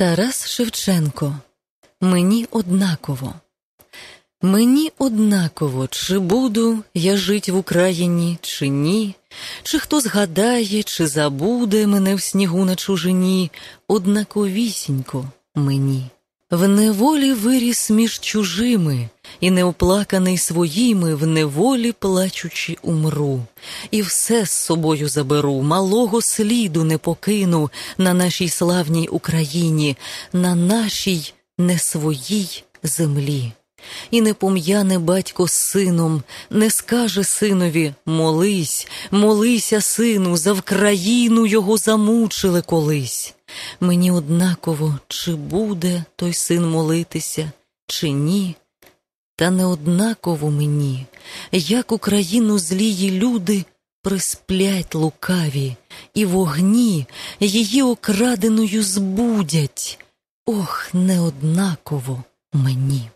Тарас Шевченко. Мені однаково. Мені однаково, чи буду я жить в Україні, чи ні, чи хто згадає, чи забуде мене в снігу на чужині, однаковісінько мені. В неволі виріс між чужими, і неоплаканий своїми, в неволі плачучи, умру, і все з собою заберу, малого сліду не покину на нашій славній Україні, на нашій не своїй землі. І не пом'яне батько з сином, не скаже синові молись, молися, сину, за Вкраїну його замучили колись. Мені однаково, чи буде той син молитися, чи ні. Та неоднаково мені, як Україну злії люди присплять лукаві, і вогні її окраденою збудять. Ох, не однаково мені.